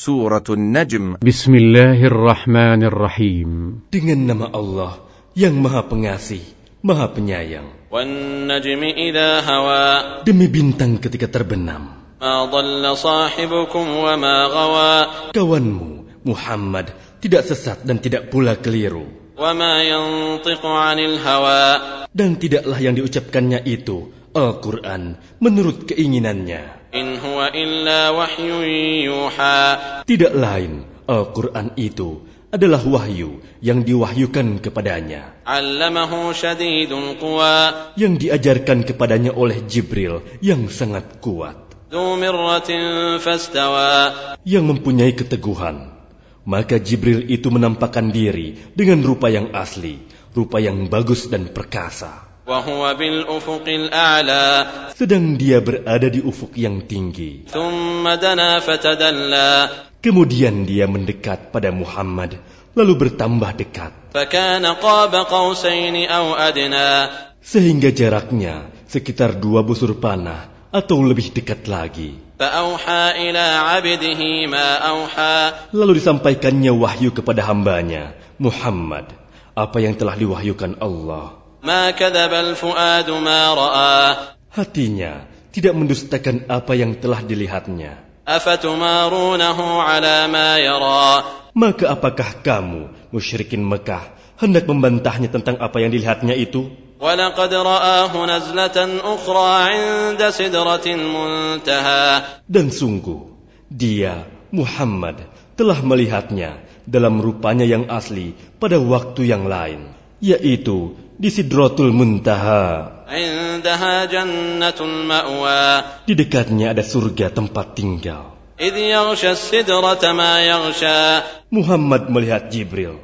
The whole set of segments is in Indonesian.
Surah Najm. Bismillahirrahmanirrahim. Dengan nama Allah yang maha pengasih, maha penyayang. Demi bintang ketika terbenam. Kawanmu Muhammad tidak sesat dan tidak pula keliru. Dan tidaklah yang diucapkannya itu Al-Quran menurut keinginannya. Tidak lain, Al-Quran itu adalah wahyu yang diwahyukan kepadanya. Yang diajarkan kepadanya oleh Jibril yang sangat kuat. Yang mempunyai keteguhan. Maka Jibril itu menampakkan diri dengan rupa yang asli, rupa yang bagus dan perkasa. Sedang dia berada di ufuk yang tinggi. Kemudian dia mendekat pada Muhammad, lalu bertambah dekat. Sehingga jaraknya sekitar dua busur panah atau lebih dekat lagi. Lalu disampaikannya wahyu kepada hambanya, Muhammad, apa yang telah diwahyukan Allah. Hatinya tidak mendustakan apa yang telah dilihatnya. Maka apakah kamu, musyrikin Mekah, hendak membantahnya tentang apa yang dilihatnya itu? Dan sungguh, dia, Muhammad, telah melihatnya dalam rupanya yang asli pada waktu yang lain, yaitu di Sidrotul Muntaha. Di dekatnya ada surga tempat tinggal. Muhammad melihat Jibril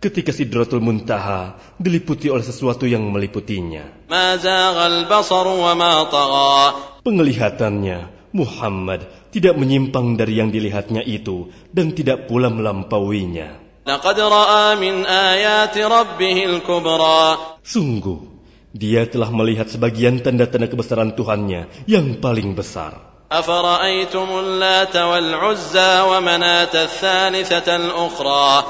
ketika sidrotul Muntaha diliputi oleh sesuatu yang meliputinya. Penglihatannya Muhammad tidak menyimpang dari yang dilihatnya itu dan tidak pula melampauinya. Sungguh, dia telah melihat sebagian tanda-tanda kebesaran Tuhannya yang paling besar.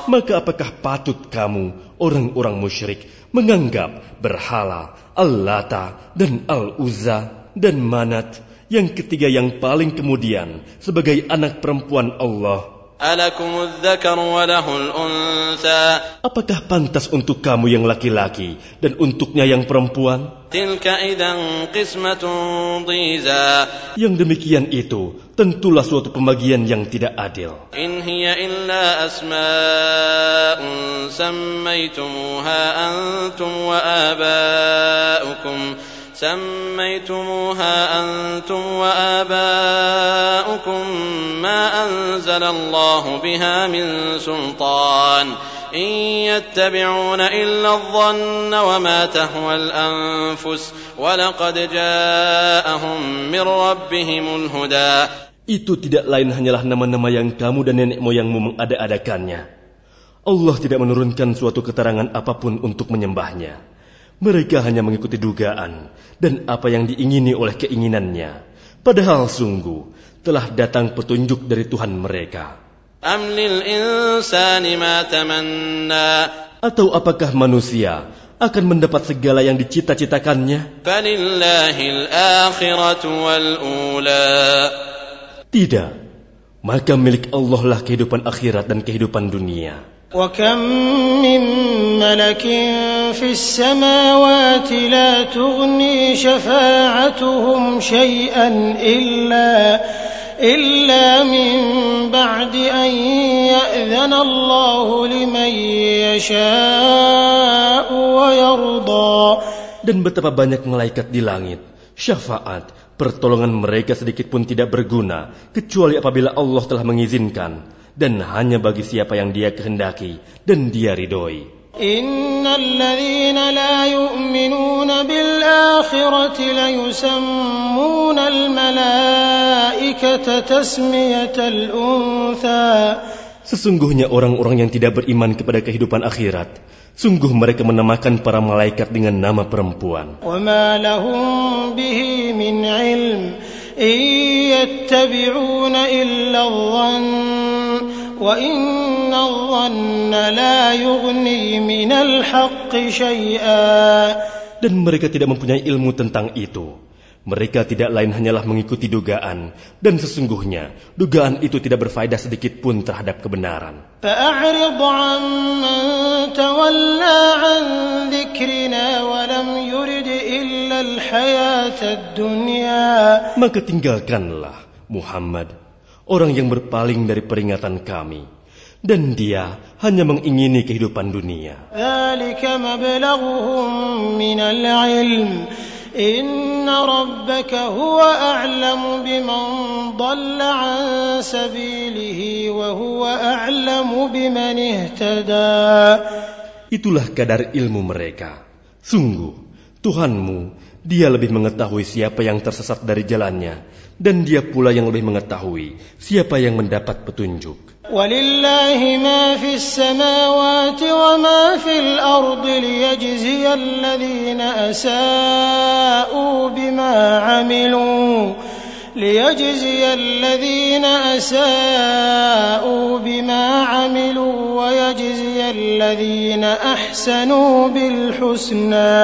Maka apakah patut kamu, orang-orang musyrik, menganggap berhala, Al-Lata dan Al-Uzza dan Manat, yang ketiga yang paling kemudian sebagai anak perempuan Allah, Apakah pantas untuk kamu yang laki-laki dan untuknya yang perempuan? Yang demikian itu tentulah suatu pembagian yang tidak adil. سميتموها أنتم وآباؤكم ما أنزل الله بها من سلطان إن يتبعون إلا الظن وما تهوى الأنفس ولقد جاءهم من ربهم الهدى Itu tidak lain hanyalah nama-nama yang kamu dan nenek moyangmu mengada-adakannya. Allah tidak menurunkan suatu keterangan apapun untuk menyembahnya. Mereka hanya mengikuti dugaan dan apa yang diingini oleh keinginannya. Padahal sungguh telah datang petunjuk dari Tuhan mereka. Atau apakah manusia akan mendapat segala yang dicita-citakannya? Tidak. Maka milik Allah lah kehidupan akhirat dan kehidupan dunia. وكم من ملك في السماوات لا تغني شفاعتهم شيئا إلا إلا من بعد أن يأذن الله لمن يشاء ويرضى Dan betapa banyak malaikat di langit. Syafaat, pertolongan mereka sedikit pun tidak berguna, kecuali apabila Allah telah mengizinkan. Dan hanya bagi siapa yang dia kehendaki dan dia ridhoi. إن الذين لا يؤمنون بالآخرة ليسمون الملائكة تسمية الأنثى Sesungguhnya orang-orang yang tidak beriman kepada kehidupan akhirat, sungguh mereka menamakan para malaikat dengan nama perempuan. وما وإن الظن لا يغني من الحق شيئا Dan mereka tidak mempunyai ilmu tentang itu. Mereka tidak lain hanyalah mengikuti dugaan, dan sesungguhnya dugaan itu tidak berfaedah sedikit pun terhadap kebenaran. فأعرض عمن تولى عن ذكرنا ولم يرد إلا الحياة الدنيا Maka tinggalkanlah Muhammad, orang yang berpaling dari peringatan kami, dan dia hanya mengingini kehidupan dunia. ذلك مبلغهم من العلم إن ربك هو أعلم بمن ضل عن سبيله وهو أعلم بمن اهتدى Itulah kadar ilmu mereka. Sungguh, Tuhanmu, dia lebih mengetahui siapa yang tersesat dari jalannya, dan dia pula yang lebih mengetahui siapa yang mendapat petunjuk. Walillahi ليجزي الذين أساءوا بما عملوا ويجزي الذين أحسنوا بالحسنى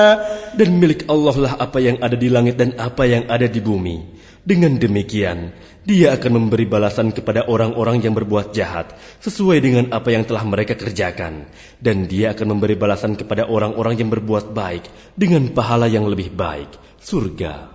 Dan milik Allah lah apa yang ada di langit dan apa yang ada di bumi. Dengan demikian, dia akan memberi balasan kepada orang-orang yang berbuat jahat sesuai dengan apa yang telah mereka kerjakan. Dan dia akan memberi balasan kepada orang-orang yang berbuat baik dengan pahala yang lebih baik, surga.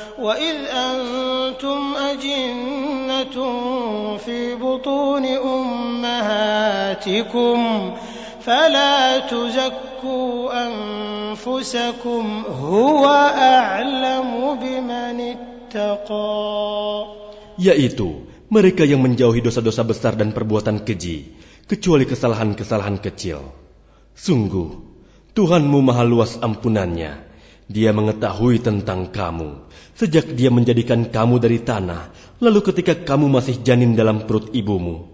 وإذ أنتم أجنة في بطون أمهاتكم فلا تزكوا أنفسكم هو أعلم بمن اتقى Yaitu, mereka yang menjauhi dosa-dosa besar dan perbuatan keji, kecuali kesalahan-kesalahan kecil. Sungguh, Tuhanmu maha luas ampunannya. Dia mengetahui tentang kamu sejak dia menjadikan kamu dari tanah, lalu ketika kamu masih janin dalam perut ibumu.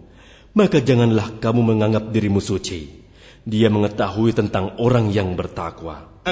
Maka janganlah kamu menganggap dirimu suci. Dia mengetahui tentang orang yang bertakwa.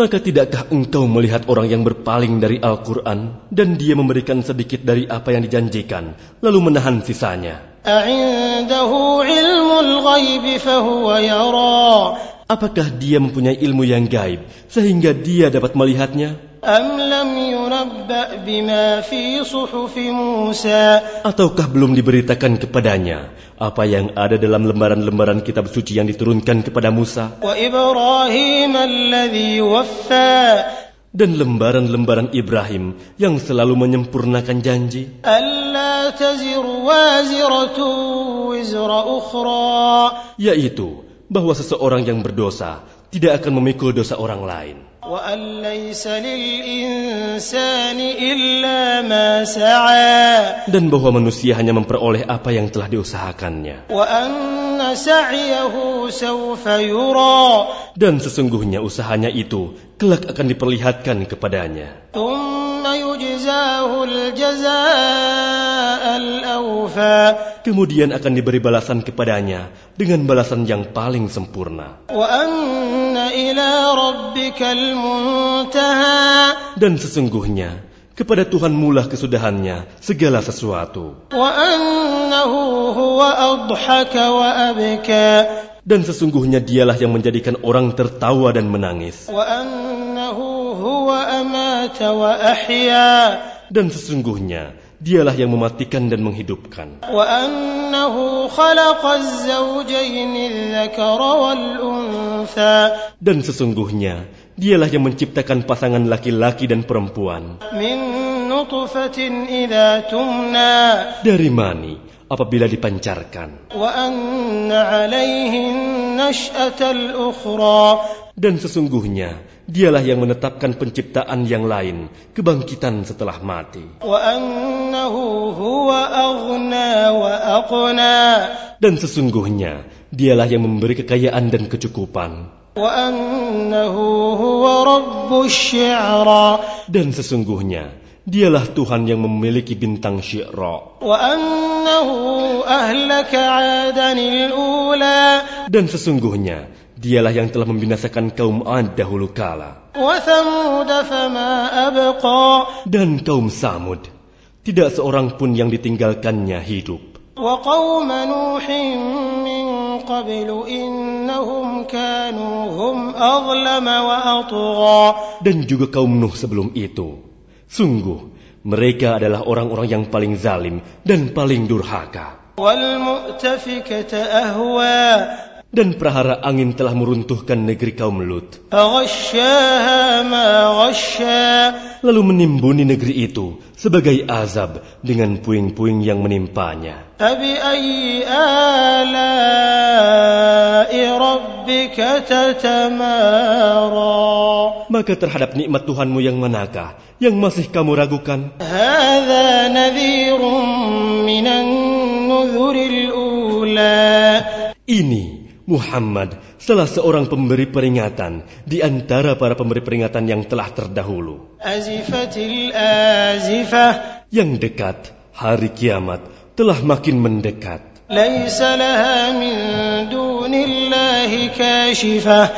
Maka tidakkah engkau melihat orang yang berpaling dari Al-Quran dan dia memberikan sedikit dari apa yang dijanjikan, lalu menahan sisanya? أعنده علم الغيب فهو يرى Apakah dia mempunyai ilmu yang gaib sehingga dia dapat melihatnya? أم لم ينبأ بما في صحف موسى Ataukah belum diberitakan kepadanya apa yang ada dalam lembaran-lembaran kitab suci yang diturunkan kepada Musa وإبراهيم الذي وفى dan lembaran-lembaran Ibrahim yang selalu menyempurnakan janji. Yaitu bahwa seseorang yang berdosa tidak akan memikul dosa orang lain. Dan bahwa manusia hanya memperoleh apa yang telah diusahakannya. Dan sesungguhnya usahanya itu kelak akan diperlihatkan kepadanya. Kemudian akan diberi balasan kepadanya dengan balasan yang paling sempurna. Dan sesungguhnya kepada Tuhan mula kesudahannya segala sesuatu. Dan sesungguhnya dialah yang menjadikan orang tertawa dan menangis. Dan sesungguhnya dialah yang mematikan dan menghidupkan. Dan sesungguhnya Dialah yang menciptakan pasangan laki-laki dan perempuan. Dari mani apabila dipancarkan. Dan sesungguhnya dialah yang menetapkan penciptaan yang lain, kebangkitan setelah mati. Dan sesungguhnya dialah yang memberi kekayaan dan kecukupan. وأنه هو رب الشعرى Dan sesungguhnya dialah Tuhan yang memiliki bintang Syi'ra. وأنه أهلك عادا الأولى Dan sesungguhnya dialah yang telah membinasakan kaum Ad dahulu kala. وثمود فما أبقى Dan kaum Samud, tidak seorang pun yang ditinggalkannya hidup. وقوم نوح من قبل إنهم كانوا هم أظلم وأطغى Dan juga kaum Nuh sebelum itu. Sungguh, mereka adalah orang-orang yang paling zalim dan paling durhaka. والمؤتفكة أهوى Dan prahara angin telah meruntuhkan negeri kaum Lut. فغشاها ما غشى Lalu menimbuni negeri itu sebagai azab dengan puing-puing yang menimpanya. فبأي آلاء تتمارى Maka terhadap nikmat Tuhanmu yang manakah yang masih kamu ragukan? هذا نذير من النذر الأولى Ini Muhammad salah seorang pemberi peringatan di antara para pemberi peringatan yang telah terdahulu. أزفت الآزفة Yang dekat, hari kiamat telah makin mendekat. ليس لها من دون الله كاشفة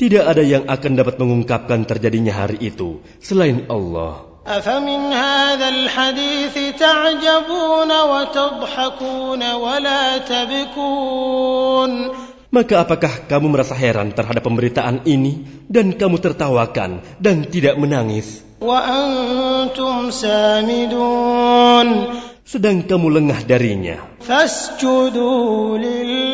Tidak ada yang akan dapat mengungkapkan terjadinya hari itu selain Allah. أفمن هذا الحديث تعجبون وتضحكون ولا تبكون Maka apakah kamu merasa heran terhadap pemberitaan ini dan kamu tertawakan dan tidak menangis? وأنتم سامدون Sedang kamu lengah darinya. فاسجدوا لله واعبدوا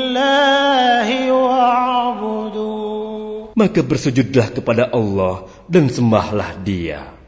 Maka bersujudlah kepada Allah dan sembahlah dia.